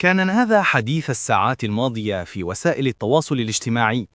كان هذا حديث الساعات الماضية في وسائل التواصل الاجتماعي.